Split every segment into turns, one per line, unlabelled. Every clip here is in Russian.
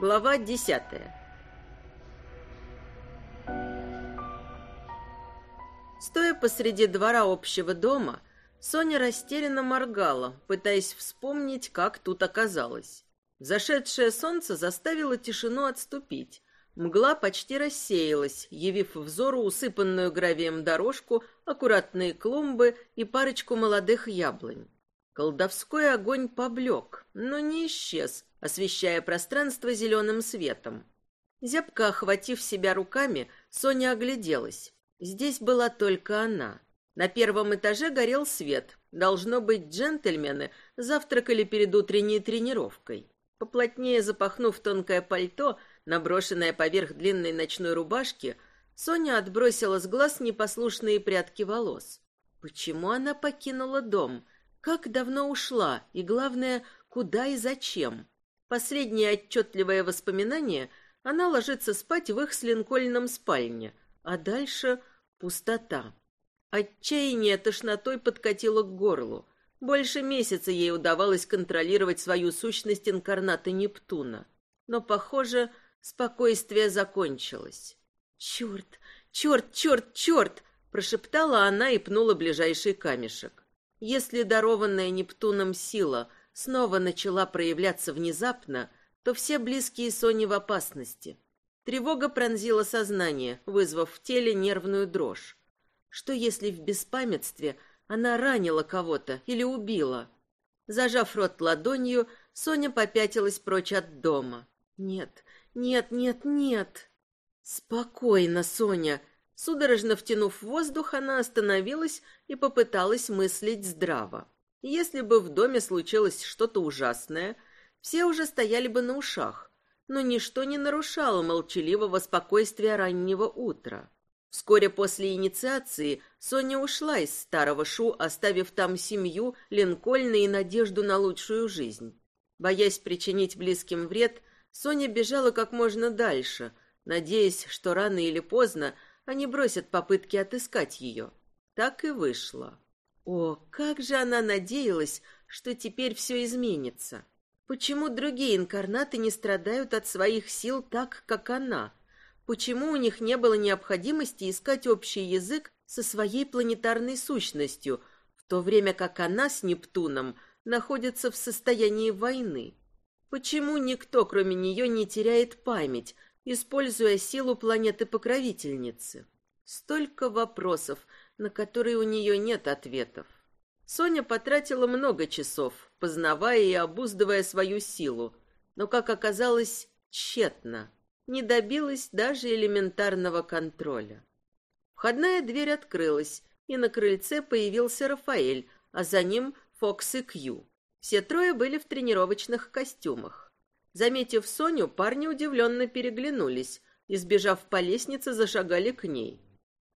Глава десятая Стоя посреди двора общего дома, Соня растерянно моргала, пытаясь вспомнить, как тут оказалось. Зашедшее солнце заставило тишину отступить. Мгла почти рассеялась, явив взору усыпанную гравием дорожку, аккуратные клумбы и парочку молодых яблонь. Колдовской огонь поблек, но не исчез, освещая пространство зеленым светом. Зябко охватив себя руками, Соня огляделась. Здесь была только она. На первом этаже горел свет. Должно быть, джентльмены завтракали перед утренней тренировкой. Поплотнее запахнув тонкое пальто, наброшенное поверх длинной ночной рубашки, Соня отбросила с глаз непослушные прядки волос. Почему она покинула дом? Как давно ушла? И главное, куда и зачем? Последнее отчетливое воспоминание — она ложится спать в их с Линкольном спальне, а дальше пустота. Отчаяние тошнотой подкатило к горлу. Больше месяца ей удавалось контролировать свою сущность инкарната Нептуна. Но, похоже, спокойствие закончилось. «Черт, черт, черт, черт!» — прошептала она и пнула ближайший камешек. Если дарованная Нептуном сила снова начала проявляться внезапно, то все близкие Сони в опасности. Тревога пронзила сознание, вызвав в теле нервную дрожь. Что если в беспамятстве она ранила кого-то или убила? Зажав рот ладонью, Соня попятилась прочь от дома. Нет, нет, нет, нет. Спокойно, Соня, Судорожно втянув воздух, она остановилась и попыталась мыслить здраво. Если бы в доме случилось что-то ужасное, все уже стояли бы на ушах, но ничто не нарушало молчаливого спокойствия раннего утра. Вскоре после инициации Соня ушла из старого Шу, оставив там семью, Линкольна и надежду на лучшую жизнь. Боясь причинить близким вред, Соня бежала как можно дальше, надеясь, что рано или поздно они бросят попытки отыскать ее. Так и вышло. О, как же она надеялась, что теперь все изменится. Почему другие инкарнаты не страдают от своих сил так, как она? Почему у них не было необходимости искать общий язык со своей планетарной сущностью, в то время как она с Нептуном находится в состоянии войны? Почему никто, кроме нее, не теряет память, используя силу планеты-покровительницы. Столько вопросов, на которые у нее нет ответов. Соня потратила много часов, познавая и обуздывая свою силу, но, как оказалось, тщетно. Не добилась даже элементарного контроля. Входная дверь открылась, и на крыльце появился Рафаэль, а за ним Фокс и Кью. Все трое были в тренировочных костюмах. Заметив Соню, парни удивленно переглянулись и, сбежав по лестнице, зашагали к ней.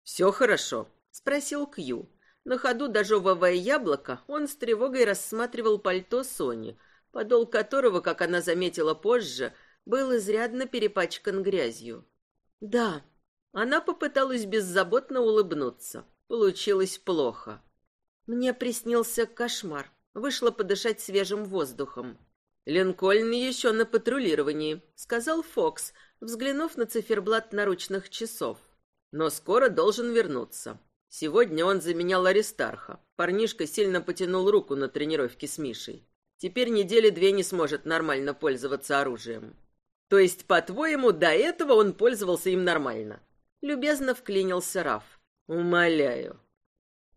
«Все хорошо?» — спросил Кью. На ходу дожевывая яблоко, он с тревогой рассматривал пальто Сони, подол которого, как она заметила позже, был изрядно перепачкан грязью. «Да». Она попыталась беззаботно улыбнуться. Получилось плохо. Мне приснился кошмар. Вышла подышать свежим воздухом. «Линкольн еще на патрулировании», — сказал Фокс, взглянув на циферблат наручных часов. «Но скоро должен вернуться. Сегодня он заменял Аристарха. Парнишка сильно потянул руку на тренировке с Мишей. Теперь недели две не сможет нормально пользоваться оружием». «То есть, по-твоему, до этого он пользовался им нормально?» Любезно вклинился Раф. «Умоляю».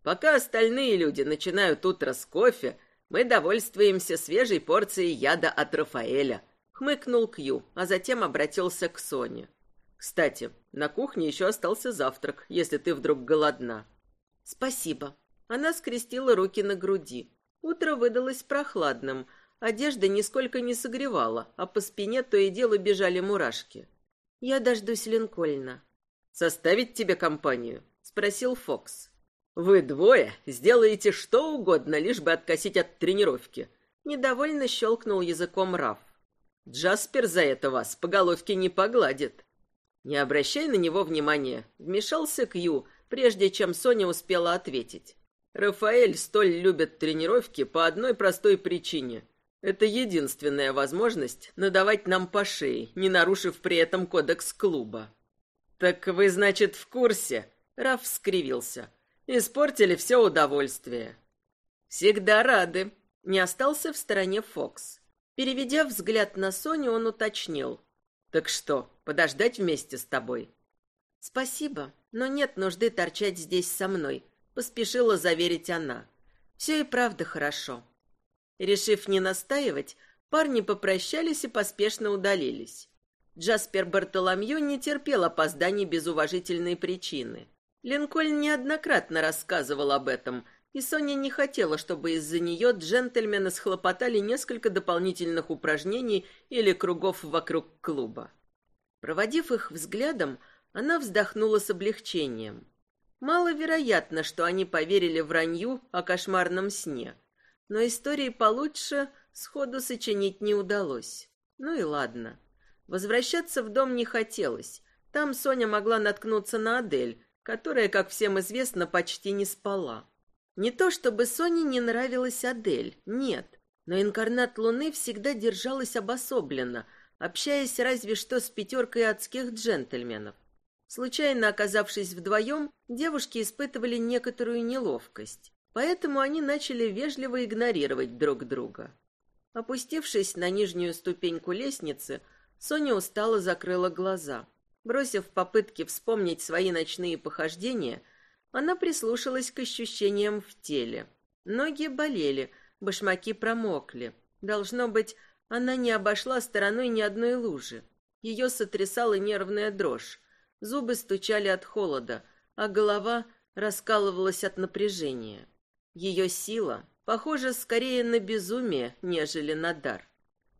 Пока остальные люди начинают утро с кофе, мы довольствуемся свежей порцией яда от Рафаэля. Хмыкнул Кью, а затем обратился к Соне. Кстати, на кухне еще остался завтрак, если ты вдруг голодна. Спасибо. Она скрестила руки на груди. Утро выдалось прохладным. Одежда нисколько не согревала, а по спине то и дело бежали мурашки. Я дождусь Линкольна. Составить тебе компанию? спросил Фокс. Вы двое сделаете что угодно, лишь бы откосить от тренировки. Недовольно щелкнул языком Раф. Джаспер за это вас по головке не погладит. Не обращай на него внимания. Вмешался Кью, прежде чем Соня успела ответить. Рафаэль столь любит тренировки по одной простой причине. Это единственная возможность надавать нам по шее, не нарушив при этом кодекс клуба. Так вы, значит, в курсе? Раф скривился. Испортили все удовольствие. Всегда рады. Не остался в стороне Фокс. Переведя взгляд на Соню, он уточнил. Так что, подождать вместе с тобой? Спасибо, но нет нужды торчать здесь со мной, поспешила заверить она. Все и правда хорошо. Решив не настаивать, парни попрощались и поспешно удалились. Джаспер Бартоломью не терпел опозданий без уважительной причины. Линкольн неоднократно рассказывал об этом, и Соня не хотела, чтобы из-за нее джентльмены схлопотали несколько дополнительных упражнений или кругов вокруг клуба. Проводив их взглядом, она вздохнула с облегчением. Маловероятно, что они поверили вранью о кошмарном сне – но истории получше сходу сочинить не удалось. Ну и ладно. Возвращаться в дом не хотелось. Там Соня могла наткнуться на Адель, которая, как всем известно, почти не спала. Не то чтобы Соне не нравилась Адель, нет. Но инкарнат Луны всегда держалась обособленно, общаясь разве что с пятеркой адских джентльменов. Случайно оказавшись вдвоем, девушки испытывали некоторую неловкость. Поэтому они начали вежливо игнорировать друг друга. Опустившись на нижнюю ступеньку лестницы, Соня устало закрыла глаза. Бросив попытки вспомнить свои ночные похождения, она прислушалась к ощущениям в теле. Ноги болели, башмаки промокли. Должно быть, она не обошла стороной ни одной лужи. Ее сотрясала нервная дрожь. Зубы стучали от холода, а голова раскалывалась от напряжения. Ее сила похожа скорее на безумие, нежели на дар.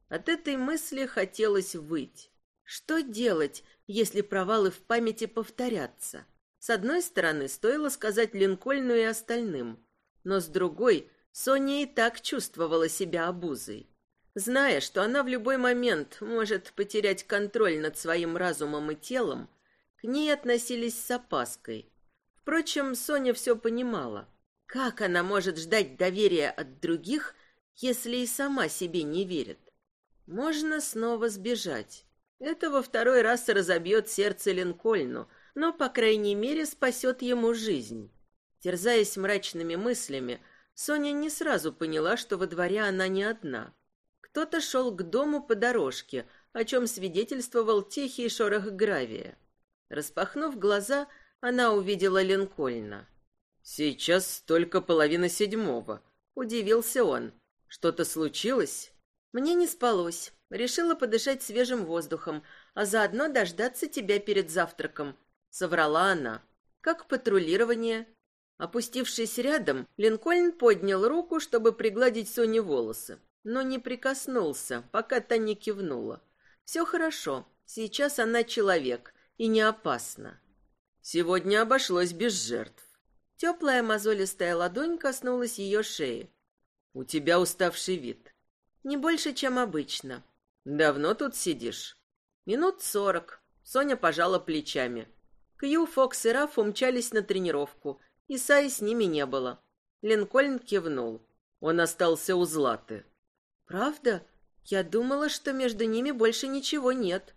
От этой мысли хотелось выть. Что делать, если провалы в памяти повторятся? С одной стороны, стоило сказать Линкольну и остальным, но с другой, Соня и так чувствовала себя обузой. Зная, что она в любой момент может потерять контроль над своим разумом и телом, к ней относились с опаской. Впрочем, Соня все понимала. Как она может ждать доверия от других, если и сама себе не верит? Можно снова сбежать. Это во второй раз разобьет сердце Линкольну, но, по крайней мере, спасет ему жизнь. Терзаясь мрачными мыслями, Соня не сразу поняла, что во дворе она не одна. Кто-то шел к дому по дорожке, о чем свидетельствовал тихий шорох гравия. Распахнув глаза, она увидела Линкольна. «Сейчас только половина седьмого», — удивился он. «Что-то случилось?» «Мне не спалось. Решила подышать свежим воздухом, а заодно дождаться тебя перед завтраком», — соврала она. «Как патрулирование?» Опустившись рядом, Линкольн поднял руку, чтобы пригладить Соне волосы, но не прикоснулся, пока та не кивнула. «Все хорошо. Сейчас она человек и не опасна». Сегодня обошлось без жертв. Теплая мозолистая ладонь коснулась ее шеи. «У тебя уставший вид». «Не больше, чем обычно». «Давно тут сидишь?» «Минут сорок». Соня пожала плечами. Кью, Фокс и Раф умчались на тренировку, и Саи с ними не было. Линкольн кивнул. Он остался у Златы. «Правда? Я думала, что между ними больше ничего нет».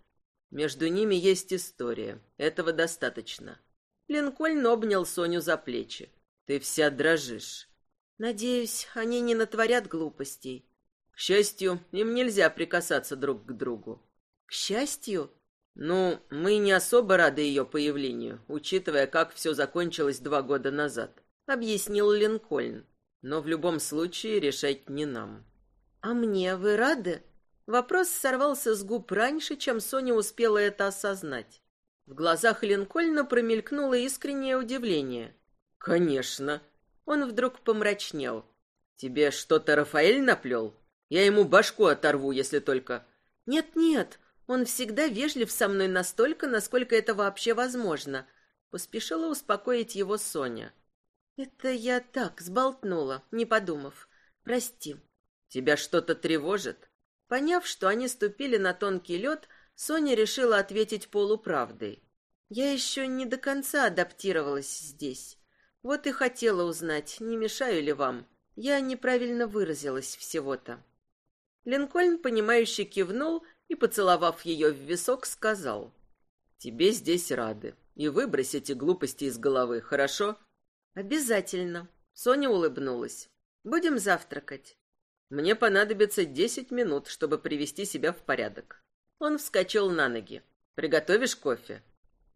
«Между ними есть история. Этого достаточно». Линкольн обнял Соню за плечи. «Ты вся дрожишь». «Надеюсь, они не натворят глупостей». «К счастью, им нельзя прикасаться друг к другу». «К счастью?» «Ну, мы не особо рады ее появлению, учитывая, как все закончилось два года назад», — объяснил Линкольн. «Но в любом случае решать не нам». «А мне вы рады?» Вопрос сорвался с губ раньше, чем Соня успела это осознать. В глазах Линкольна промелькнуло искреннее удивление. «Конечно!» Он вдруг помрачнел. «Тебе что-то Рафаэль наплел? Я ему башку оторву, если только...» «Нет-нет, он всегда вежлив со мной настолько, насколько это вообще возможно», — поспешила успокоить его Соня. «Это я так, сболтнула, не подумав. Прости». «Тебя что-то тревожит?» Поняв, что они ступили на тонкий лед, — Соня решила ответить полуправдой. Я еще не до конца адаптировалась здесь. Вот и хотела узнать, не мешаю ли вам. Я неправильно выразилась всего-то. Линкольн, понимающе кивнул и, поцеловав ее в висок, сказал. «Тебе здесь рады. И выбрось эти глупости из головы, хорошо?» «Обязательно». Соня улыбнулась. «Будем завтракать». «Мне понадобится десять минут, чтобы привести себя в порядок». Он вскочил на ноги. «Приготовишь кофе?»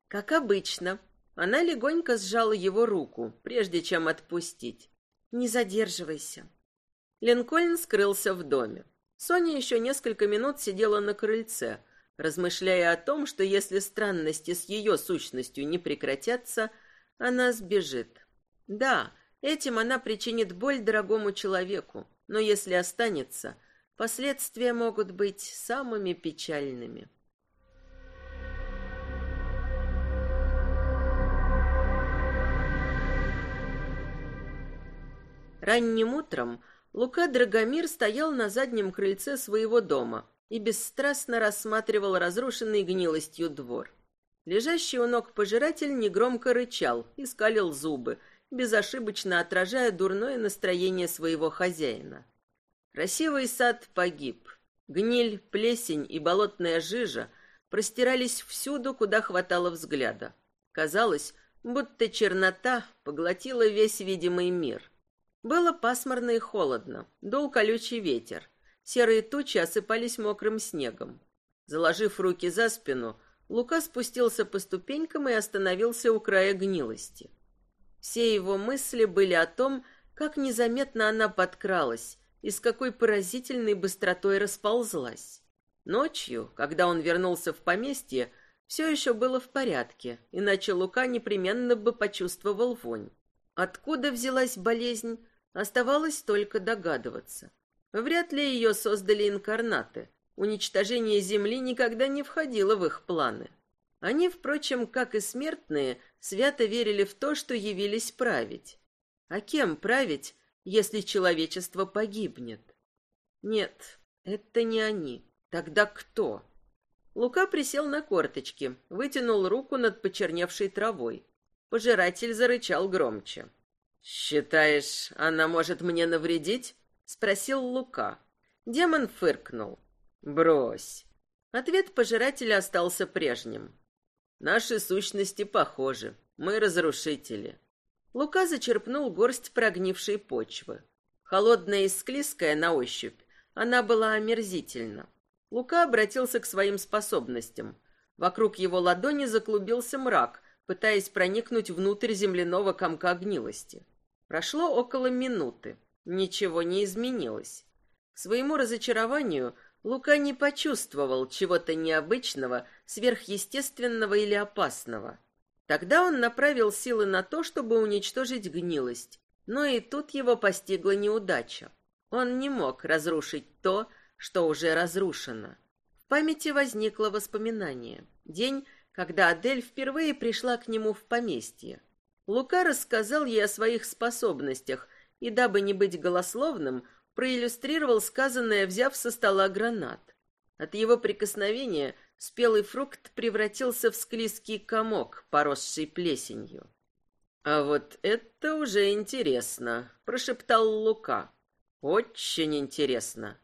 «Как обычно». Она легонько сжала его руку, прежде чем отпустить. «Не задерживайся». Линкольн скрылся в доме. Соня еще несколько минут сидела на крыльце, размышляя о том, что если странности с ее сущностью не прекратятся, она сбежит. Да, этим она причинит боль дорогому человеку, но если останется, последствия могут быть самыми печальными. Ранним утром Лука Драгомир стоял на заднем крыльце своего дома и бесстрастно рассматривал разрушенный гнилостью двор. Лежащий у ног пожиратель негромко рычал и скалил зубы, безошибочно отражая дурное настроение своего хозяина. Красивый сад погиб. Гниль, плесень и болотная жижа простирались всюду, куда хватало взгляда. Казалось, будто чернота поглотила весь видимый мир — было пасмурно и холодно, дул колючий ветер. Серые тучи осыпались мокрым снегом. Заложив руки за спину, Лука спустился по ступенькам и остановился у края гнилости. Все его мысли были о том, как незаметно она подкралась и с какой поразительной быстротой расползлась. Ночью, когда он вернулся в поместье, все еще было в порядке, иначе Лука непременно бы почувствовал вонь. Откуда взялась болезнь, Оставалось только догадываться. Вряд ли ее создали инкарнаты. Уничтожение Земли никогда не входило в их планы. Они, впрочем, как и смертные, свято верили в то, что явились править. А кем править, если человечество погибнет? Нет, это не они. Тогда кто? Лука присел на корточки, вытянул руку над почерневшей травой. Пожиратель зарычал громче. «Считаешь, она может мне навредить?» — спросил Лука. Демон фыркнул. «Брось». Ответ пожирателя остался прежним. «Наши сущности похожи. Мы разрушители». Лука зачерпнул горсть прогнившей почвы. Холодная и склизкая на ощупь, она была омерзительна. Лука обратился к своим способностям. Вокруг его ладони заклубился мрак, пытаясь проникнуть внутрь земляного комка гнилости. Прошло около минуты. Ничего не изменилось. К своему разочарованию Лука не почувствовал чего-то необычного, сверхъестественного или опасного. Тогда он направил силы на то, чтобы уничтожить гнилость. Но и тут его постигла неудача. Он не мог разрушить то, что уже разрушено. В памяти возникло воспоминание. День, когда Адель впервые пришла к нему в поместье. Лука рассказал ей о своих способностях и, дабы не быть голословным, проиллюстрировал сказанное, взяв со стола гранат. От его прикосновения спелый фрукт превратился в склизкий комок, поросший плесенью. «А вот это уже интересно», — прошептал Лука. «Очень интересно».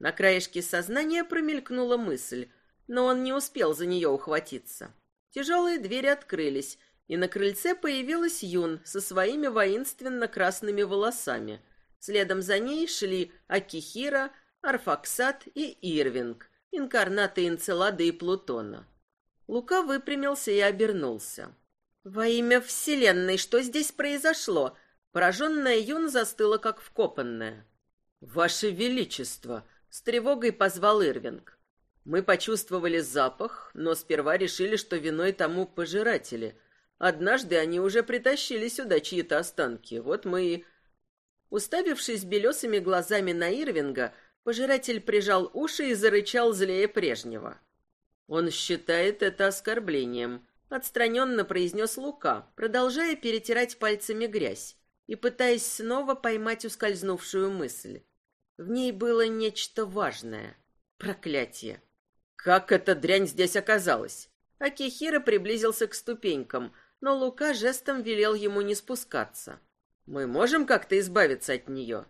На краешке сознания промелькнула мысль, но он не успел за нее ухватиться. Тяжелые двери открылись, и на крыльце появилась Юн со своими воинственно-красными волосами. Следом за ней шли Акихира, Арфаксат и Ирвинг, инкарнаты Энцелада и Плутона. Лука выпрямился и обернулся. «Во имя Вселенной, что здесь произошло?» Пораженная Юн застыла, как вкопанная. «Ваше Величество!» — с тревогой позвал Ирвинг. «Мы почувствовали запах, но сперва решили, что виной тому пожиратели — Однажды они уже притащили сюда чьи-то останки. Вот мы и... Уставившись белесыми глазами на Ирвинга, пожиратель прижал уши и зарычал злее прежнего. Он считает это оскорблением, отстраненно произнес Лука, продолжая перетирать пальцами грязь и пытаясь снова поймать ускользнувшую мысль. В ней было нечто важное. Проклятие. Как эта дрянь здесь оказалась? Акихира приблизился к ступенькам, но Лука жестом велел ему не спускаться. «Мы можем как-то избавиться от нее?»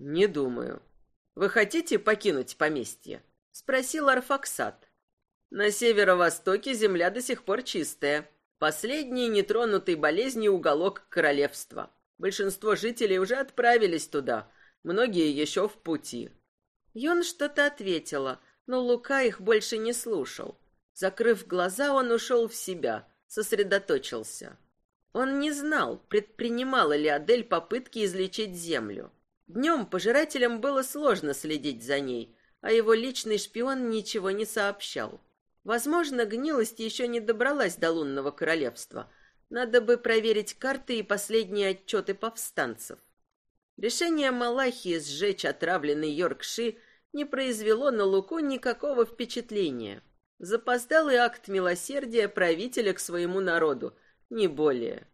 «Не думаю». Вы хотите покинуть поместье? Спросил Арфаксат. На северо-востоке земля до сих пор чистая. Последний нетронутый болезнью уголок королевства. Большинство жителей уже отправились туда, многие еще в пути. Йон что-то ответила, но Лука их больше не слушал. Закрыв глаза, он ушел в себя, сосредоточился. Он не знал, предпринимала ли Адель попытки излечить землю. Днем пожирателям было сложно следить за ней, а его личный шпион ничего не сообщал. Возможно, гнилость еще не добралась до лунного королевства. Надо бы проверить карты и последние отчеты повстанцев. Решение Малахии сжечь отравленный Йоркши не произвело на Луку никакого впечатления. Запоздалый акт милосердия правителя к своему народу, не более.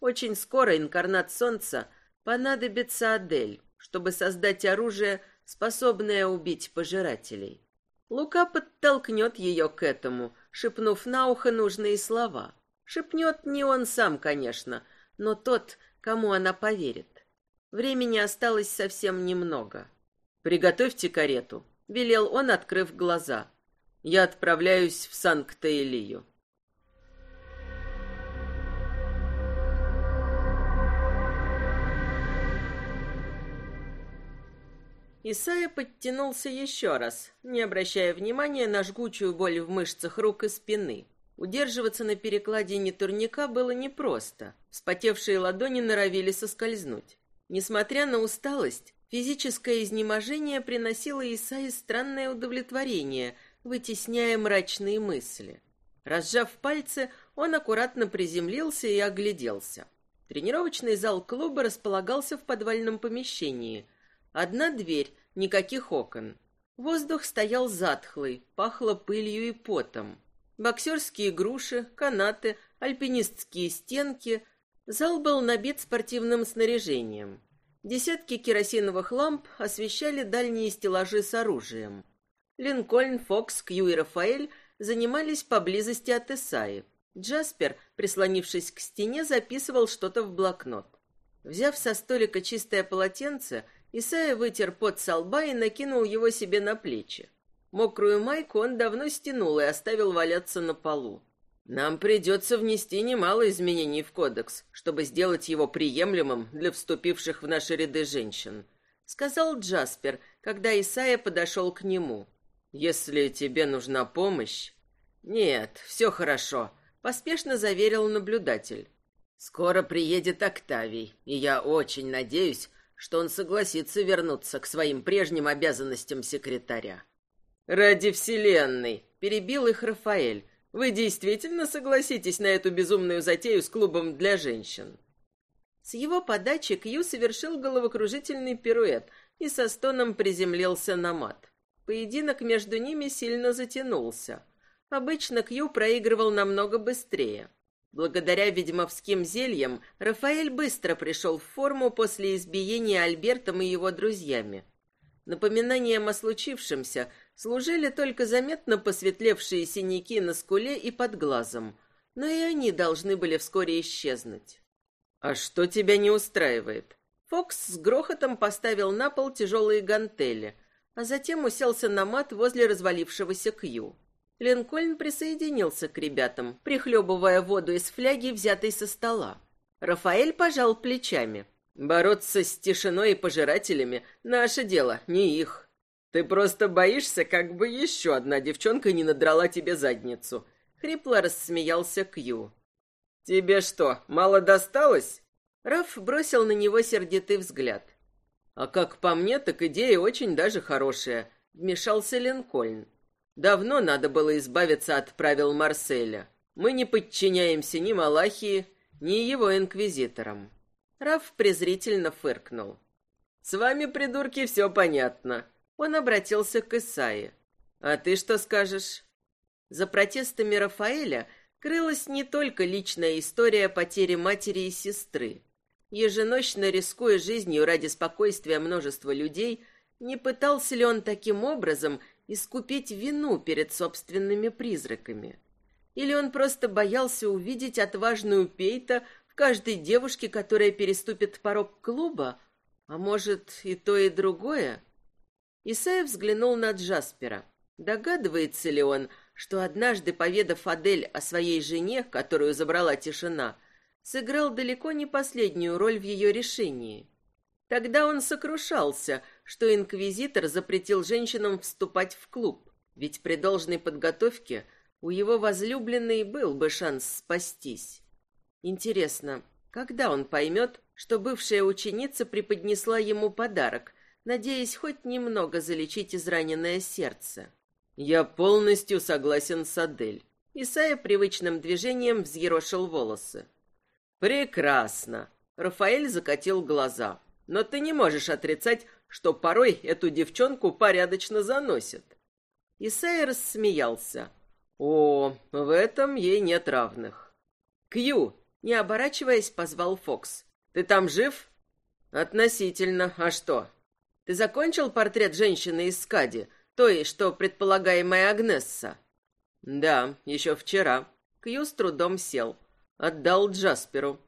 Очень скоро инкарнат солнца понадобится Адель, чтобы создать оружие, способное убить пожирателей. Лука подтолкнет ее к этому, шепнув на ухо нужные слова. Шепнет не он сам, конечно, но тот, кому она поверит. Времени осталось совсем немного. «Приготовьте карету», — велел он, открыв глаза. «Я отправляюсь в Санкт-Элию». Исайя подтянулся еще раз, не обращая внимания на жгучую боль в мышцах рук и спины. Удерживаться на перекладине турника было непросто. Вспотевшие ладони норовили соскользнуть. Несмотря на усталость, физическое изнеможение приносило Исайе странное удовлетворение, вытесняя мрачные мысли. Разжав пальцы, он аккуратно приземлился и огляделся. Тренировочный зал клуба располагался в подвальном помещении – Одна дверь, никаких окон. Воздух стоял затхлый, пахло пылью и потом. Боксерские груши, канаты, альпинистские стенки. Зал был набит спортивным снаряжением. Десятки керосиновых ламп освещали дальние стеллажи с оружием. Линкольн, Фокс, Кью и Рафаэль занимались поблизости от Исаи. Джаспер, прислонившись к стене, записывал что-то в блокнот. Взяв со столика чистое полотенце, Исайя вытер пот со лба и накинул его себе на плечи. Мокрую майку он давно стянул и оставил валяться на полу. Нам придется внести немало изменений в кодекс, чтобы сделать его приемлемым для вступивших в наши ряды женщин, сказал Джаспер, когда Исайя подошел к нему. Если тебе нужна помощь... Нет, все хорошо, поспешно заверил наблюдатель. Скоро приедет Октавий, и я очень надеюсь, что он согласится вернуться к своим прежним обязанностям секретаря. «Ради Вселенной!» — перебил их Рафаэль. «Вы действительно согласитесь на эту безумную затею с клубом для женщин?» С его подачи Кью совершил головокружительный пируэт и со стоном приземлился на мат. Поединок между ними сильно затянулся. Обычно Кью проигрывал намного быстрее. Благодаря ведьмовским зельям Рафаэль быстро пришел в форму после избиения Альбертом и его друзьями. Напоминанием о случившемся служили только заметно посветлевшие синяки на скуле и под глазом, но и они должны были вскоре исчезнуть. «А что тебя не устраивает?» Фокс с грохотом поставил на пол тяжелые гантели, а затем уселся на мат возле развалившегося Кью. Линкольн присоединился к ребятам, прихлебывая воду из фляги, взятой со стола. Рафаэль пожал плечами. «Бороться с тишиной и пожирателями — наше дело, не их. Ты просто боишься, как бы еще одна девчонка не надрала тебе задницу». Хрипло рассмеялся Кью. «Тебе что, мало досталось?» Раф бросил на него сердитый взгляд. «А как по мне, так идея очень даже хорошая», — вмешался Линкольн. Давно надо было избавиться от правил Марселя. Мы не подчиняемся ни Малахии, ни его инквизиторам. Раф презрительно фыркнул. «С вами, придурки, все понятно». Он обратился к Исае. «А ты что скажешь?» За протестами Рафаэля крылась не только личная история потери матери и сестры. Еженочно рискуя жизнью ради спокойствия множества людей, не пытался ли он таким образом искупить вину перед собственными призраками? Или он просто боялся увидеть отважную Пейта в каждой девушке, которая переступит порог клуба? А может, и то, и другое? Исайя взглянул на Джаспера. Догадывается ли он, что однажды, поведав Адель о своей жене, которую забрала тишина, сыграл далеко не последнюю роль в ее решении? Тогда он сокрушался, что инквизитор запретил женщинам вступать в клуб, ведь при должной подготовке у его возлюбленной был бы шанс спастись. Интересно, когда он поймет, что бывшая ученица преподнесла ему подарок, надеясь хоть немного залечить израненное сердце? Я полностью согласен с Адель. Исайя привычным движением взъерошил волосы. Прекрасно. Рафаэль закатил глаза. Но ты не можешь отрицать, что порой эту девчонку порядочно заносит. Исайя рассмеялся. О, в этом ей нет равных. Кью, не оборачиваясь, позвал Фокс. Ты там жив? Относительно. А что? Ты закончил портрет женщины из Скади, той, что предполагаемая Агнесса? Да, еще вчера. Кью с трудом сел. Отдал Джасперу.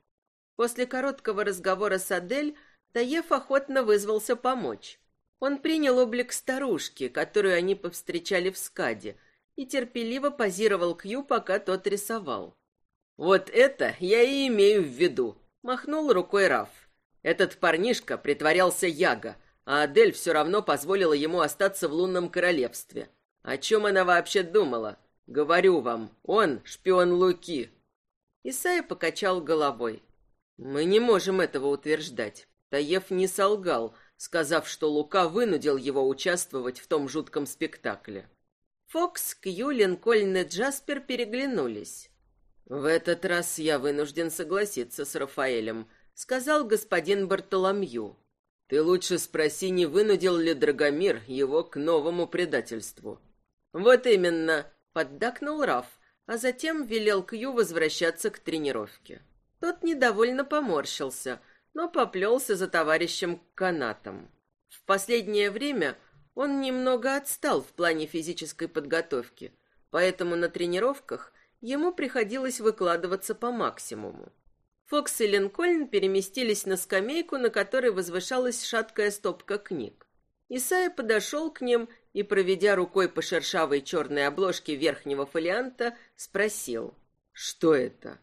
После короткого разговора с Адель Таев охотно вызвался помочь. Он принял облик старушки, которую они повстречали в Скаде, и терпеливо позировал Кью, пока тот рисовал. «Вот это я и имею в виду», — махнул рукой Раф. Этот парнишка притворялся Яго, а Адель все равно позволила ему остаться в лунном королевстве. О чем она вообще думала? Говорю вам, он шпион Луки. Исайя покачал головой. Мы не можем этого утверждать. Таев не солгал, сказав, что Лука вынудил его участвовать в том жутком спектакле. Фокс, Кью, Линкольн и Джаспер переглянулись. «В этот раз я вынужден согласиться с Рафаэлем», — сказал господин Бартоломью. «Ты лучше спроси, не вынудил ли Драгомир его к новому предательству». «Вот именно», — поддакнул Раф, а затем велел Кью возвращаться к тренировке. Тот недовольно поморщился — но поплелся за товарищем канатом. В последнее время он немного отстал в плане физической подготовки, поэтому на тренировках ему приходилось выкладываться по максимуму. Фокс и Линкольн переместились на скамейку, на которой возвышалась шаткая стопка книг. Исайя подошел к ним и, проведя рукой по шершавой черной обложке верхнего фолианта, спросил, что это?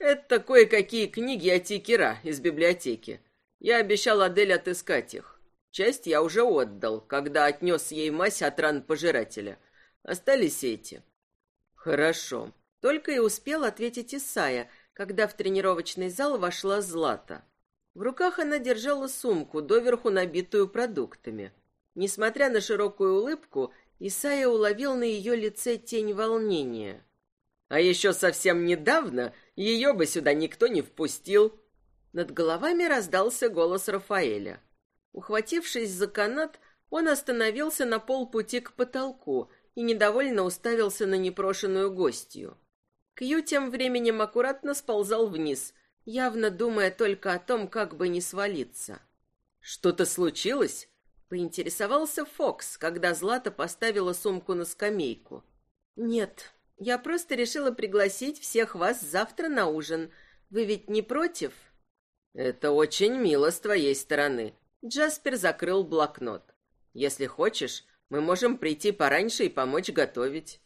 Это кое-какие книги о Тикера из библиотеки. Я обещал Адель отыскать их. Часть я уже отдал, когда отнес ей мазь от ран пожирателя. Остались эти. Хорошо. Только и успел ответить Исая, когда в тренировочный зал вошла Злата. В руках она держала сумку, доверху набитую продуктами. Несмотря на широкую улыбку, Исая уловил на ее лице тень волнения. А еще совсем недавно ее бы сюда никто не впустил. Над головами раздался голос Рафаэля. Ухватившись за канат, он остановился на полпути к потолку и недовольно уставился на непрошенную гостью. Кью тем временем аккуратно сползал вниз, явно думая только о том, как бы не свалиться. «Что-то случилось?» — поинтересовался Фокс, когда Злата поставила сумку на скамейку. «Нет, я просто решила пригласить всех вас завтра на ужин. Вы ведь не против? Это очень мило с твоей стороны. Джаспер закрыл блокнот. Если хочешь, мы можем прийти пораньше и помочь готовить.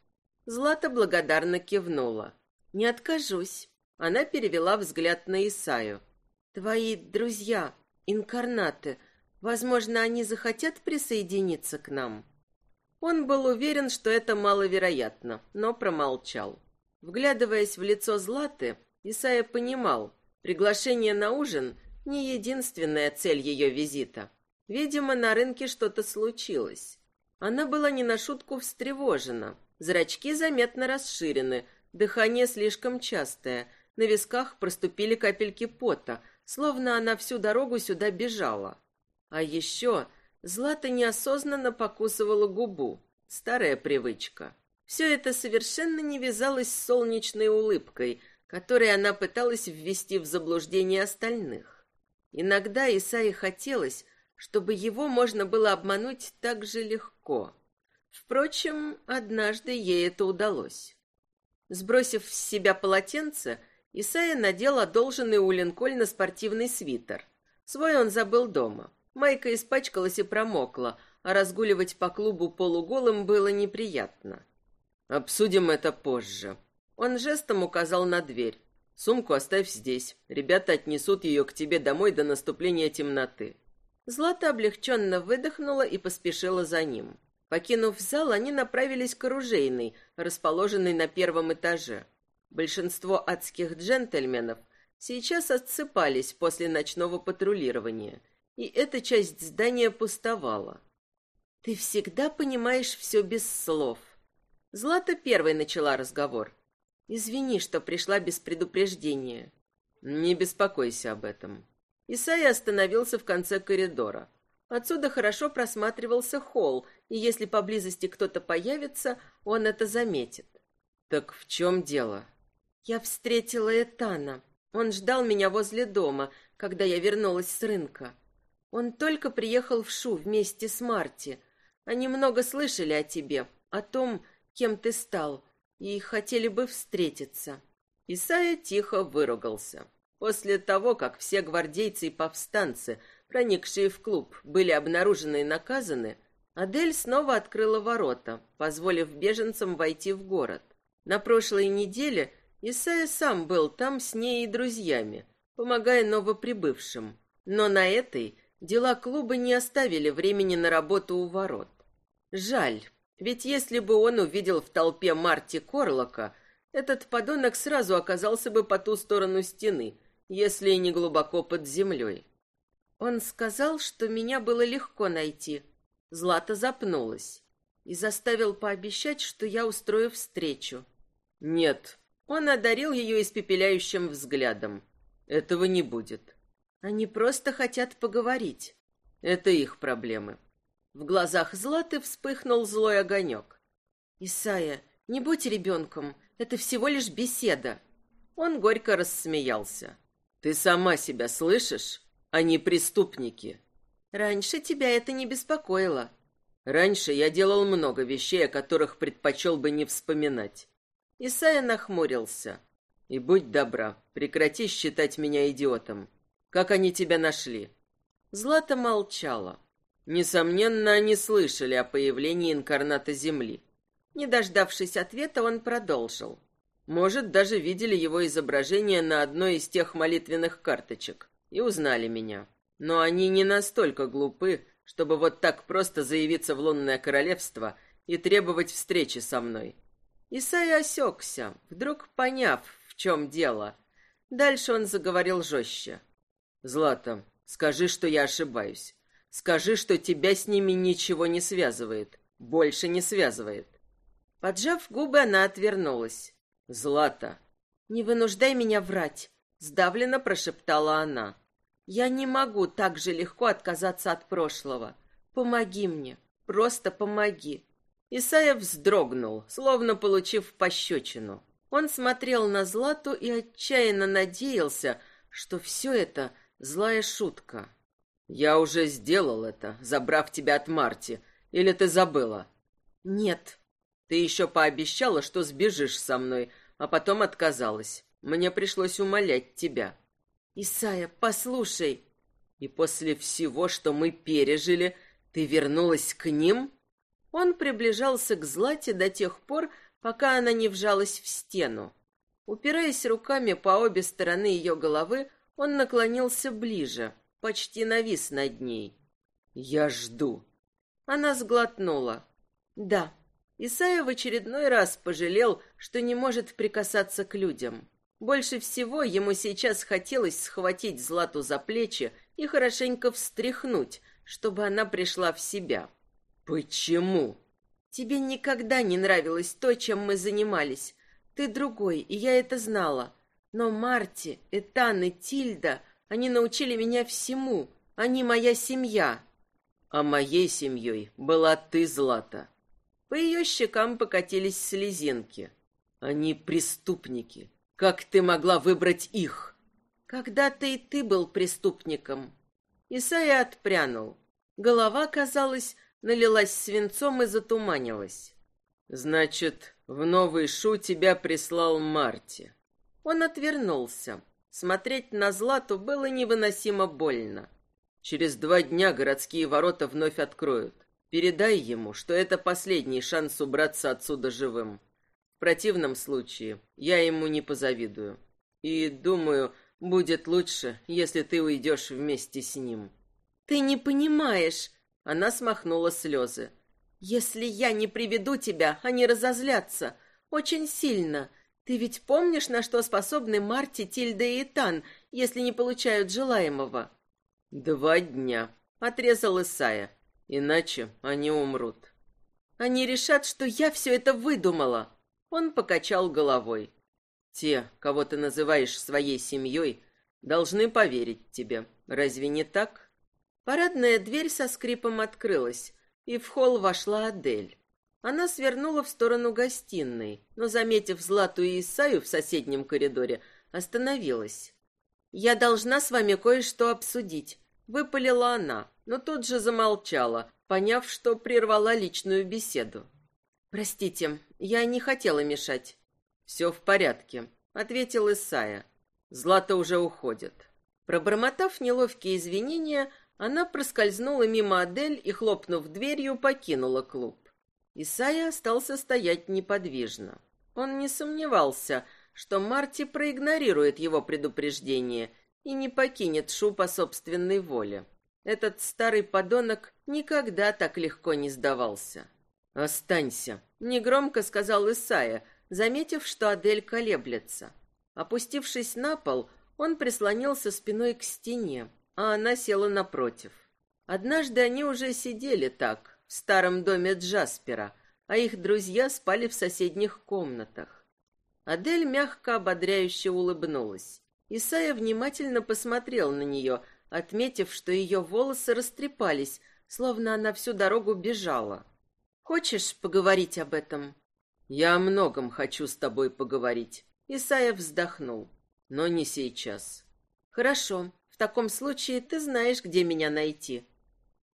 Злата благодарно кивнула. Не откажусь. Она перевела взгляд на Исаю. Твои друзья, инкарнаты, возможно, они захотят присоединиться к нам. Он был уверен, что это маловероятно, но промолчал. Вглядываясь в лицо Златы, Исайя понимал, приглашение на ужин — не единственная цель ее визита. Видимо, на рынке что-то случилось. Она была не на шутку встревожена. Зрачки заметно расширены, дыхание слишком частое, на висках проступили капельки пота, словно она всю дорогу сюда бежала. А еще Злата неосознанно покусывала губу. Старая привычка. Все это совершенно не вязалось с солнечной улыбкой, которой она пыталась ввести в заблуждение остальных. Иногда Исае хотелось, чтобы его можно было обмануть так же легко. Впрочем, однажды ей это удалось. Сбросив с себя полотенце, Исайя надел одолженный у Линкольна спортивный свитер. Свой он забыл дома. Майка испачкалась и промокла, а разгуливать по клубу полуголым было неприятно. «Обсудим это позже». Он жестом указал на дверь. «Сумку оставь здесь. Ребята отнесут ее к тебе домой до наступления темноты».
Злата облегченно выдохнула и поспешила за ним. Покинув зал, они направились к оружейной, расположенной на первом этаже. Большинство адских джентльменов сейчас отсыпались после ночного патрулирования, и эта часть здания пустовала. «Ты всегда понимаешь все без слов». Злата первой начала разговор. «Извини, что пришла без предупреждения».
«Не беспокойся об этом».
Исайя остановился в конце коридора. Отсюда хорошо просматривался холл, и если поблизости кто-то появится, он это заметит.
«Так в чем дело?»
«Я встретила Этана. Он ждал меня возле дома, когда я вернулась с рынка. Он только приехал в Шу вместе с Марти. Они много слышали о тебе, о том, кем ты стал, и хотели бы встретиться».
Исайя тихо выругался. После того, как все гвардейцы и повстанцы, проникшие в клуб, были обнаружены и наказаны, Адель снова открыла ворота, позволив беженцам войти в город. На прошлой неделе Исайя сам был там с ней и друзьями, помогая новоприбывшим. Но на этой дела клуба не оставили времени на работу у ворот. Жаль, ведь если бы он увидел в толпе Марти Корлока, этот подонок сразу оказался бы по ту сторону стены, если и не глубоко под землей.
Он сказал, что меня было легко найти. Злата запнулась и заставил пообещать, что я устрою встречу.
Нет, он одарил ее испепеляющим взглядом. Этого не будет.
Они просто хотят поговорить.
Это их проблемы.
В глазах Златы вспыхнул злой огонек. «Исайя, не будь ребенком, это всего лишь беседа».
Он горько рассмеялся. Ты сама себя слышишь? Они преступники.
Раньше тебя это не беспокоило.
Раньше я делал много вещей, о которых предпочел бы не вспоминать.
Исайя нахмурился.
И будь добра, прекрати считать меня идиотом. Как они тебя нашли?
Злата молчала.
Несомненно, они слышали о появлении инкарната Земли.
Не дождавшись ответа, он продолжил.
Может, даже видели его изображение на одной из тех молитвенных карточек и узнали меня. Но они не настолько глупы, чтобы вот так просто заявиться в лунное королевство и требовать встречи со мной.
Исайя осекся, вдруг поняв, в чем дело. Дальше он заговорил жестче.
«Злата, скажи, что я ошибаюсь. Скажи, что тебя с ними ничего не связывает. Больше не связывает».
Поджав губы, она отвернулась.
«Злата!»
«Не вынуждай меня врать!» — сдавленно прошептала она. «Я не могу так же легко отказаться от прошлого. Помоги мне, просто помоги!»
Исаев вздрогнул, словно получив пощечину. Он смотрел на Злату и отчаянно надеялся, что все это злая шутка. «Я уже сделал это, забрав тебя от Марти. Или ты забыла?»
«Нет»,
ты еще пообещала, что сбежишь со мной, а потом отказалась. Мне пришлось умолять тебя.
Исая, послушай.
И после всего, что мы пережили, ты вернулась к ним?
Он приближался к Злате до тех пор, пока она не вжалась в стену. Упираясь руками по обе стороны ее головы, он наклонился ближе, почти навис над ней.
«Я жду».
Она сглотнула. «Да, Исайя в очередной раз пожалел, что не может прикасаться к людям. Больше всего ему сейчас хотелось схватить Злату за плечи и хорошенько встряхнуть, чтобы она пришла в себя.
«Почему?»
«Тебе никогда не нравилось то, чем мы занимались. Ты другой, и я это знала. Но Марти, Этан и Тильда, они научили меня всему. Они моя семья».
«А моей семьей была ты, Злата.
По ее щекам покатились слезинки.
Они преступники. Как ты могла выбрать их?
Когда-то и ты был преступником. Исайя отпрянул. Голова, казалось, налилась свинцом и затуманилась.
Значит, в новый шу тебя прислал Марти.
Он отвернулся. Смотреть на Злату было невыносимо больно. Через два дня городские ворота вновь откроют. Передай ему, что это последний шанс убраться отсюда живым. В противном случае я ему не позавидую. И, думаю, будет лучше, если ты уйдешь вместе с ним».
«Ты не понимаешь!» Она смахнула слезы. «Если я не приведу тебя, они разозлятся. Очень сильно. Ты ведь помнишь, на что способны Марти, Тильда и Итан, если не получают желаемого?»
«Два дня», — отрезал Исая. «Иначе они умрут».
«Они решат, что я все это выдумала».
Он покачал головой. «Те, кого ты называешь своей семьей, должны поверить тебе. Разве не так?»
Парадная дверь со скрипом открылась, и в холл вошла Адель. Она свернула в сторону гостиной, но, заметив Злату и Исаю в соседнем коридоре, остановилась. «Я должна с вами кое-что обсудить», — выпалила она, но тут же замолчала, поняв, что прервала личную беседу. «Простите, я не хотела мешать».
«Все в порядке», — ответил Исая. «Злата уже уходит».
Пробормотав неловкие извинения, она проскользнула мимо Адель и, хлопнув дверью, покинула клуб. Исайя остался стоять неподвижно. Он не сомневался, что Марти проигнорирует его предупреждение и не покинет Шу по собственной воле. Этот старый подонок никогда так легко не сдавался.
«Останься», —
негромко сказал Исайя, заметив, что Адель колеблется. Опустившись на пол, он прислонился спиной к стене, а она села напротив. Однажды они уже сидели так, в старом доме Джаспера, а их друзья спали в соседних комнатах. Адель мягко ободряюще улыбнулась. Исайя внимательно посмотрел на нее, отметив, что ее волосы растрепались, словно она всю дорогу бежала. «Хочешь поговорить об этом?»
«Я о многом хочу с тобой поговорить», — Исайя вздохнул. «Но не сейчас».
«Хорошо. В таком случае ты знаешь, где меня найти».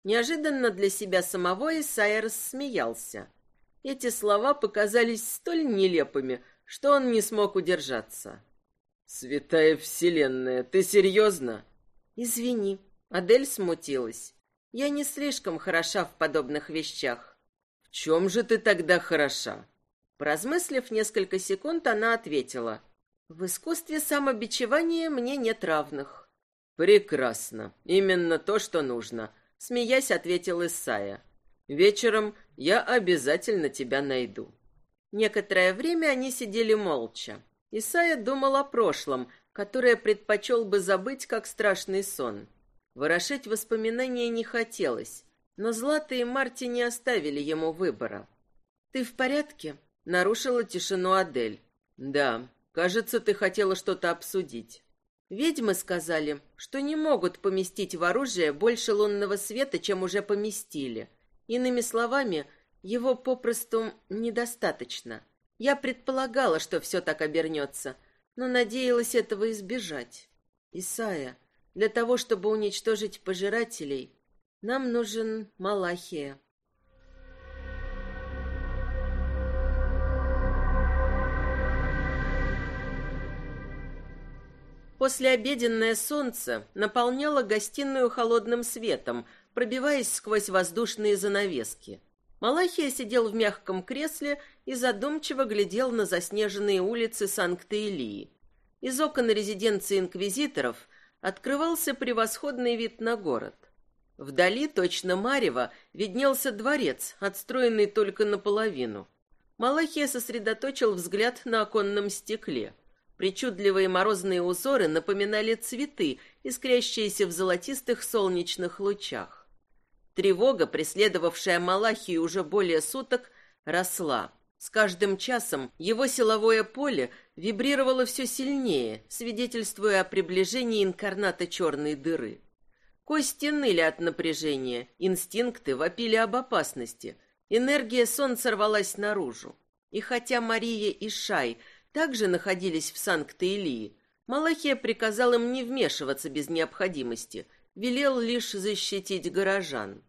Неожиданно для себя самого Исайя рассмеялся. Эти слова показались столь нелепыми, что он не смог удержаться.
«Святая Вселенная, ты серьезно?»
«Извини». Адель смутилась. «Я не слишком хороша в подобных вещах».
«В чем же ты тогда хороша?»
Поразмыслив несколько секунд, она ответила. «В искусстве самобичевания мне нет равных».
Прекрасно. Именно то, что нужно, смеясь, ответил Исая. Вечером я обязательно тебя найду.
Некоторое время они сидели молча. Исая думал о прошлом, которое предпочел бы забыть, как страшный сон. Ворошить воспоминания не хотелось, но Злата и Марти не оставили ему выбора. «Ты в порядке?» — нарушила тишину Адель.
«Да, кажется, ты хотела что-то обсудить».
Ведьмы сказали, что не могут поместить в оружие больше лунного света, чем уже поместили. Иными словами, его попросту недостаточно. Я предполагала, что все так обернется, но надеялась этого избежать. Исая, для того, чтобы уничтожить пожирателей, нам нужен Малахия. Послеобеденное солнце наполняло гостиную холодным светом, пробиваясь сквозь воздушные занавески. Малахия сидел в мягком кресле и задумчиво глядел на заснеженные улицы Санкт-Илии. Из окон резиденции инквизиторов открывался превосходный вид на город. Вдали, точно марево, виднелся дворец, отстроенный только наполовину. Малахия сосредоточил взгляд на оконном стекле – Причудливые морозные узоры напоминали цветы, искрящиеся в золотистых солнечных лучах. Тревога, преследовавшая Малахию уже более суток, росла. С каждым часом его силовое поле вибрировало все сильнее, свидетельствуя о приближении инкарната черной дыры. Кости ныли от напряжения, инстинкты вопили об опасности, энергия солнца рвалась наружу. И хотя Мария и Шай – также находились в Санкт-Илии, Малахия приказал им не вмешиваться без необходимости, велел лишь защитить горожан.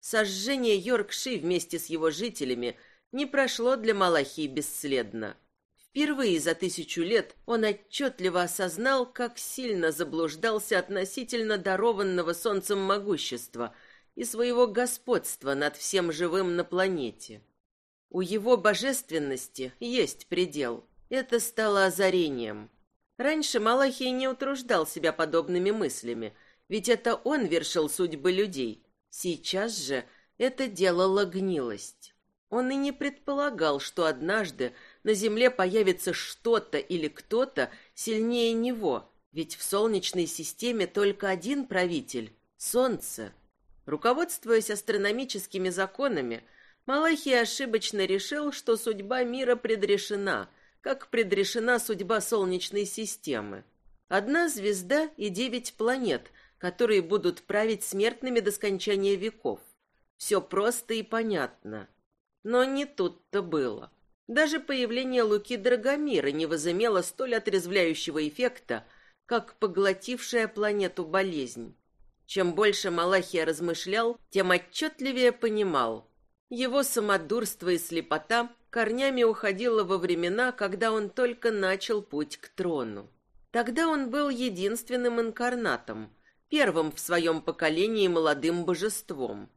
Сожжение Йоркши вместе с его жителями не прошло для Малахии бесследно. Впервые за тысячу лет он отчетливо осознал, как сильно заблуждался относительно дарованного солнцем могущества и своего господства над всем живым на планете. У его божественности есть предел. Это стало озарением. Раньше Малахий не утруждал себя подобными мыслями, ведь это он вершил судьбы людей. Сейчас же это делала гнилость. Он и не предполагал, что однажды на Земле появится что-то или кто-то сильнее него, ведь в Солнечной системе только один правитель — Солнце. Руководствуясь астрономическими законами, Малахий ошибочно решил, что судьба мира предрешена, как предрешена судьба Солнечной системы. Одна звезда и девять планет, которые будут править смертными до скончания веков. Все просто и понятно. Но не тут-то было. Даже появление Луки Драгомира не возымело столь отрезвляющего эффекта, как поглотившая планету болезнь. Чем больше Малахия размышлял, тем отчетливее понимал. Его самодурство и слепота корнями уходило во времена, когда он только начал путь к трону. Тогда он был единственным инкарнатом, первым в своем поколении молодым божеством.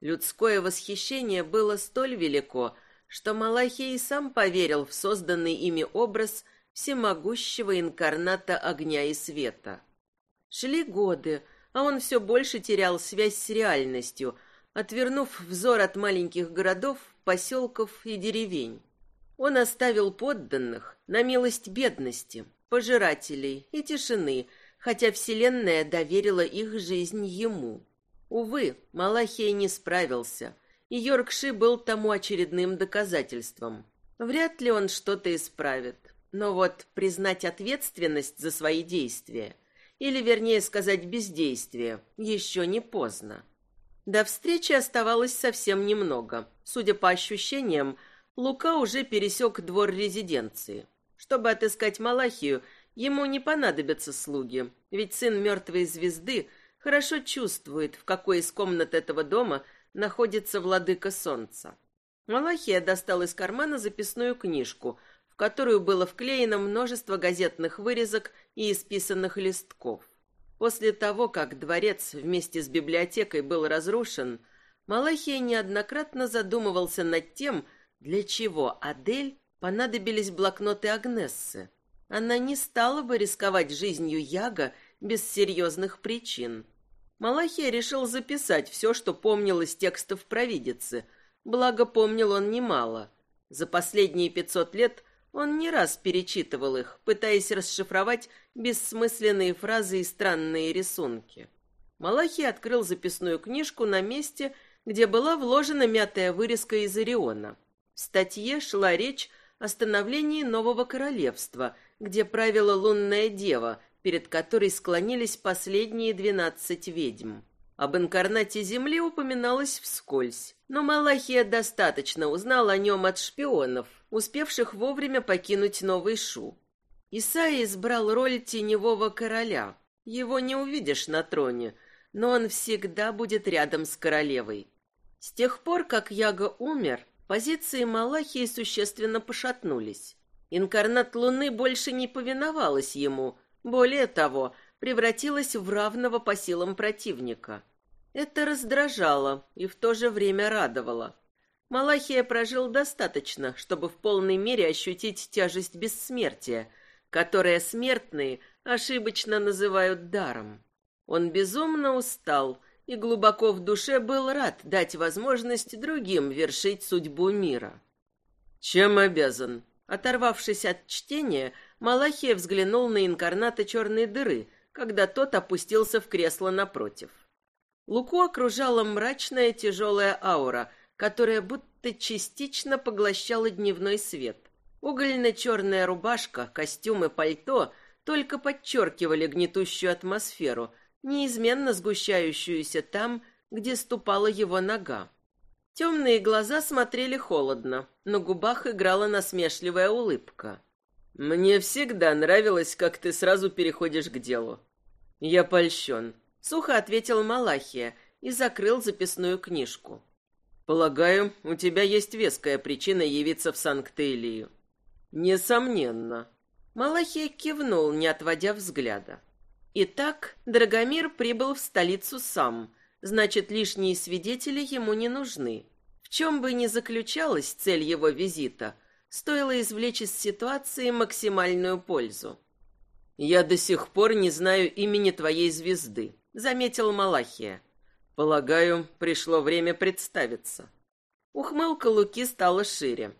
Людское восхищение было столь велико, что Малахий сам поверил в созданный ими образ всемогущего инкарната огня и света. Шли годы, а он все больше терял связь с реальностью, отвернув взор от маленьких городов, поселков и деревень. Он оставил подданных на милость бедности, пожирателей и тишины, хотя Вселенная доверила их жизнь ему. Увы, Малахий не справился — и Йоркши был тому очередным доказательством. Вряд ли он что-то исправит. Но вот признать ответственность за свои действия, или, вернее сказать, бездействие, еще не поздно. До встречи оставалось совсем немного. Судя по ощущениям, Лука уже пересек двор резиденции. Чтобы отыскать Малахию, ему не понадобятся слуги, ведь сын мертвой звезды хорошо чувствует, в какой из комнат этого дома находится владыка солнца. Малахия достал из кармана записную книжку, в которую было вклеено множество газетных вырезок и исписанных листков. После того, как дворец вместе с библиотекой был разрушен, Малахия неоднократно задумывался над тем, для чего Адель понадобились блокноты Агнессы. Она не стала бы рисковать жизнью Яга без серьезных причин. Малахия решил записать все, что помнил из текстов провидицы, благо помнил он немало. За последние пятьсот лет он не раз перечитывал их, пытаясь расшифровать бессмысленные фразы и странные рисунки. Малахий открыл записную книжку на месте, где была вложена мятая вырезка из Ориона. В статье шла речь о становлении нового королевства, где правила лунная дева, перед которой склонились последние двенадцать ведьм. Об инкарнате Земли упоминалось вскользь, но Малахия достаточно узнал о нем от шпионов, успевших вовремя покинуть Новый Шу. Исаия избрал роль теневого короля. Его не увидишь на троне, но он всегда будет рядом с королевой. С тех пор, как Яга умер, позиции Малахии существенно пошатнулись. Инкарнат Луны больше не повиновалась ему, более того, превратилась в равного по силам противника. Это раздражало и в то же время радовало. Малахия прожил достаточно, чтобы в полной мере ощутить тяжесть бессмертия, которое смертные ошибочно называют даром. Он безумно устал и глубоко в душе был рад дать возможность другим вершить судьбу мира. «Чем обязан?» Оторвавшись от чтения, Малахия взглянул на инкарната черной дыры, когда тот опустился в кресло напротив. Луку окружала мрачная тяжелая аура, которая будто частично поглощала дневной свет. Угольно-черная рубашка, костюм и пальто только подчеркивали гнетущую атмосферу, неизменно сгущающуюся там, где ступала его нога. Темные глаза смотрели холодно, на губах играла насмешливая улыбка. «Мне всегда нравилось, как ты сразу переходишь к делу». «Я польщен», — сухо ответил Малахия и закрыл записную книжку. «Полагаю, у тебя есть веская причина явиться в Санкт-Элию».
Несомненно. Малахия кивнул, не отводя взгляда. Итак, Драгомир прибыл в столицу сам, значит, лишние свидетели ему не нужны. В чем бы ни заключалась цель его визита, стоило извлечь из ситуации максимальную пользу. «Я до сих пор не знаю имени твоей звезды», — заметил Малахия. «Полагаю, пришло время представиться». Ухмылка Луки стала шире.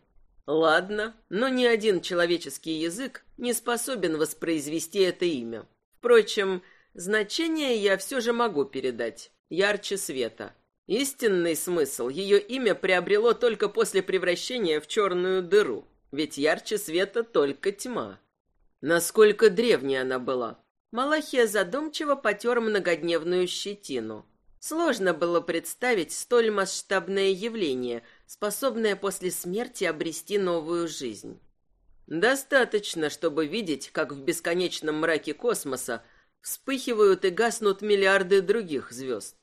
«Ладно, но ни один человеческий язык не способен воспроизвести это имя. Впрочем, значение я все же могу передать. Ярче света. Истинный смысл ее имя приобрело только после превращения в черную дыру, ведь ярче света только тьма. Насколько древней она была. Малахия задумчиво потер многодневную щетину. Сложно было представить столь масштабное явление, способное после смерти обрести новую жизнь. Достаточно, чтобы видеть, как в бесконечном мраке космоса вспыхивают и гаснут миллиарды других звезд.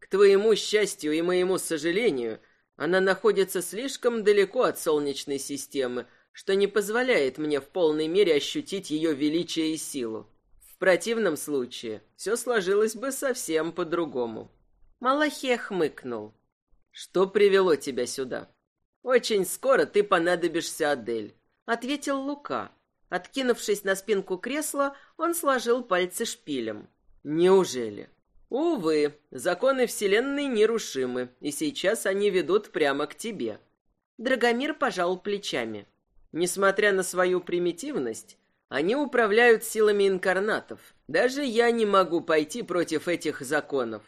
К твоему счастью и моему сожалению, она находится слишком далеко от Солнечной системы, что не позволяет мне в полной мере ощутить ее величие и силу. В противном случае все сложилось бы совсем по-другому. Малахия хмыкнул. «Что привело тебя сюда?» «Очень скоро ты понадобишься Адель», — ответил Лука. Откинувшись на спинку кресла, он сложил пальцы шпилем. «Неужели?» «Увы, законы Вселенной нерушимы, и сейчас они ведут прямо к тебе». Драгомир пожал плечами. Несмотря на свою примитивность, они управляют силами инкарнатов. Даже я не могу пойти против этих законов.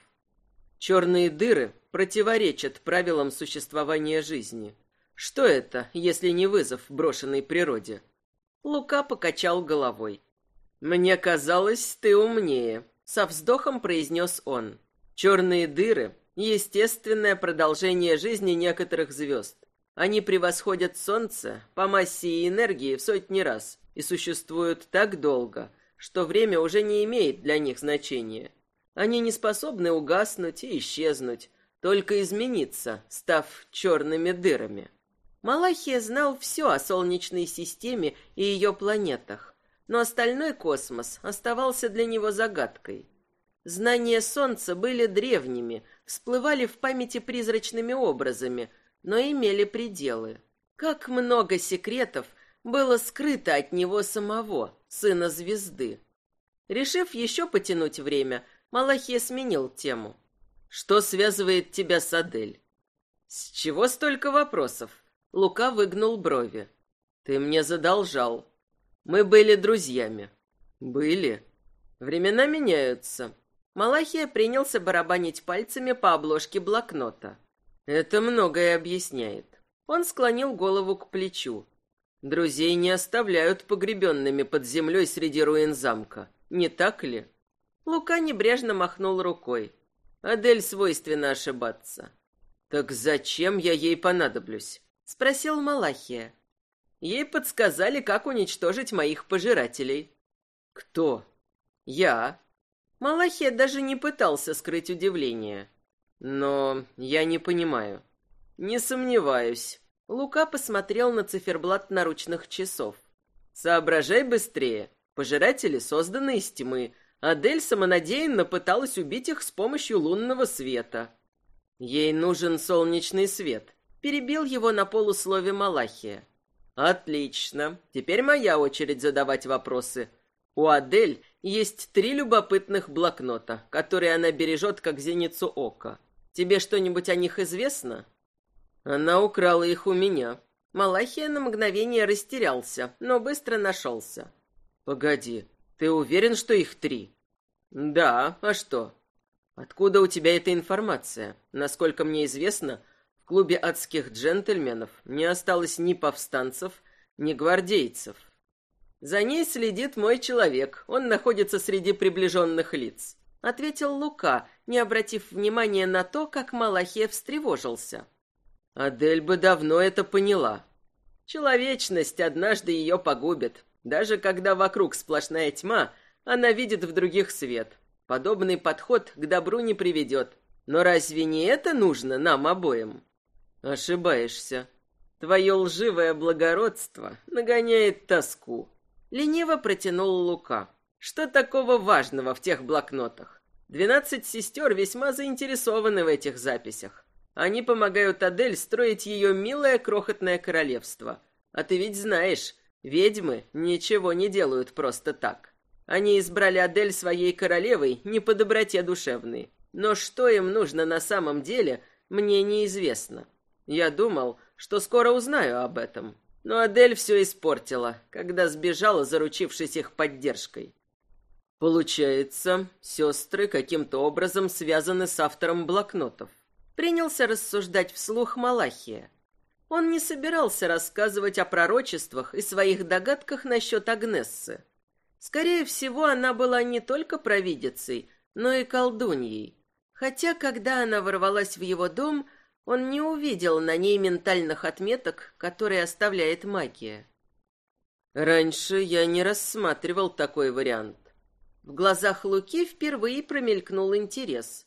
Черные дыры противоречат правилам существования жизни. Что это, если не вызов брошенной природе? Лука покачал головой. «Мне казалось, ты умнее», — со вздохом произнес он. «Черные дыры — естественное продолжение жизни некоторых звезд. Они превосходят Солнце по массе и энергии в сотни раз и существуют так долго, что время уже не имеет для них значения. Они не способны угаснуть и исчезнуть, только измениться, став черными дырами. Малахия знал все о Солнечной системе и ее планетах, но остальной космос оставался для него загадкой. Знания Солнца были древними, всплывали в памяти призрачными образами – но имели пределы. Как много секретов было скрыто от него самого, сына звезды. Решив еще потянуть время, Малахия сменил тему. «Что связывает тебя с Адель?» «С чего столько вопросов?» Лука выгнул брови. «Ты мне задолжал. Мы были друзьями». «Были. Времена меняются». Малахия принялся барабанить пальцами по обложке блокнота. Это многое объясняет. Он склонил голову к плечу. Друзей не оставляют погребенными под землей среди руин замка. Не так ли? Лука небрежно махнул рукой. Адель свойственно ошибаться. «Так зачем я ей понадоблюсь?» — спросил Малахия. Ей подсказали, как уничтожить моих пожирателей. «Кто?» «Я». Малахия даже не пытался скрыть удивление. Но я не понимаю. Не сомневаюсь. Лука посмотрел на циферблат наручных часов. Соображай быстрее. Пожиратели созданы из тьмы. Адель самонадеянно пыталась убить их с помощью лунного света. Ей нужен солнечный свет. Перебил его на полуслове Малахия. Отлично. Теперь моя очередь задавать вопросы. У Адель есть три любопытных блокнота, которые она бережет как зеницу ока. Тебе что-нибудь о них известно? Она украла их у меня. Малахия на мгновение растерялся, но быстро нашелся. Погоди, ты уверен, что их три? Да, а что? Откуда у тебя эта информация? Насколько мне известно, в клубе адских джентльменов не осталось ни повстанцев, ни гвардейцев. За ней следит мой человек, он находится среди приближенных лиц ответил Лука, не обратив внимания на то, как Малахия встревожился. Адель бы давно это поняла. Человечность однажды ее погубит. Даже когда вокруг сплошная тьма, она видит в других свет. Подобный подход к добру не приведет. Но разве не это нужно нам обоим? Ошибаешься. Твое лживое благородство нагоняет тоску. Лениво протянул Лука. Что такого важного в тех блокнотах? Двенадцать сестер весьма заинтересованы в этих записях. Они помогают Адель строить ее милое крохотное королевство. А ты ведь знаешь, ведьмы ничего не делают просто так. Они избрали Адель своей королевой не по доброте душевной. Но что им нужно на самом деле, мне неизвестно. Я думал, что скоро узнаю об этом. Но Адель все испортила, когда сбежала, заручившись их поддержкой. Получается, сестры каким-то образом связаны с автором блокнотов. Принялся рассуждать вслух Малахия. Он не собирался рассказывать о пророчествах и своих догадках насчет Агнессы. Скорее всего, она была не только провидицей, но и колдуньей. Хотя, когда она ворвалась в его дом, он не увидел на ней ментальных отметок, которые оставляет магия. Раньше я не рассматривал такой вариант. В глазах Луки впервые промелькнул интерес.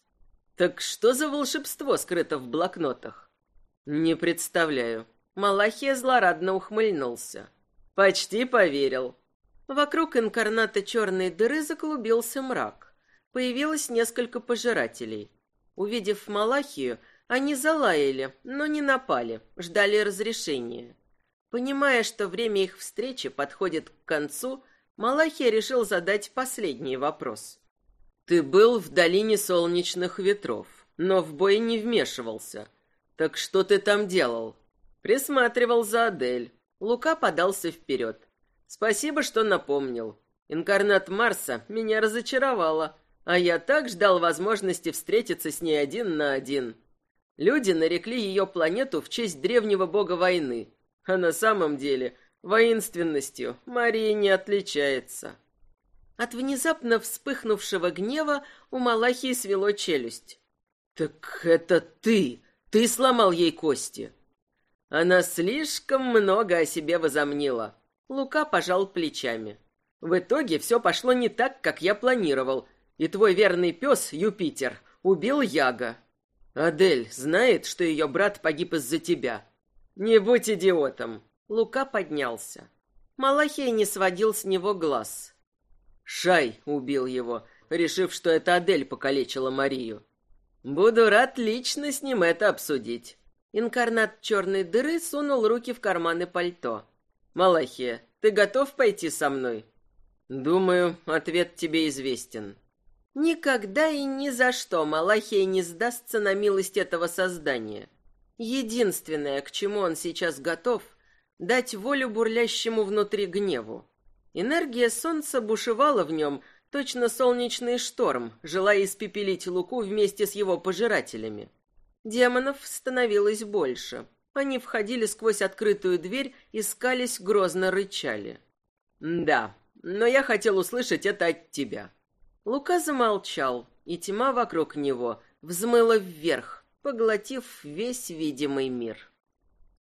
Так что за волшебство скрыто в блокнотах? Не представляю. Малахия злорадно ухмыльнулся. Почти поверил. Вокруг инкарната черной дыры заклубился мрак. Появилось несколько пожирателей. Увидев Малахию, они залаяли, но не напали, ждали разрешения. Понимая, что время их встречи подходит к концу, Малахия решил задать последний вопрос. «Ты был в долине солнечных ветров, но в бой не вмешивался. Так что ты там делал?» «Присматривал за Адель». Лука подался вперед. «Спасибо, что напомнил. Инкарнат Марса меня разочаровала, а я так ждал возможности встретиться с ней один на один». Люди нарекли ее планету в честь древнего бога войны, а на самом деле воинственностью Мария не отличается. От внезапно вспыхнувшего гнева у Малахии свело челюсть. «Так это ты! Ты сломал ей кости!» Она слишком много о себе возомнила. Лука пожал плечами. В итоге все пошло не так, как я планировал, и твой верный пес, Юпитер, убил Яга. Адель знает, что ее брат погиб из-за тебя. Не будь идиотом. Лука поднялся. Малахия не сводил с него глаз. Шай убил его, решив, что это Адель покалечила Марию. Буду рад лично с ним это обсудить. Инкарнат черной дыры сунул руки в карманы пальто. Малахия, ты готов пойти со мной? Думаю, ответ тебе известен. Никогда и ни за что Малахия не сдастся на милость этого создания. Единственное, к чему он сейчас готов, дать волю бурлящему внутри гневу. Энергия солнца бушевала в нем, точно солнечный шторм, желая испепелить Луку вместе с его пожирателями. Демонов становилось больше. Они входили сквозь открытую дверь и скались, грозно рычали. «Да, но я хотел услышать это от тебя. Лука замолчал, и тьма вокруг него взмыла вверх, поглотив весь видимый мир.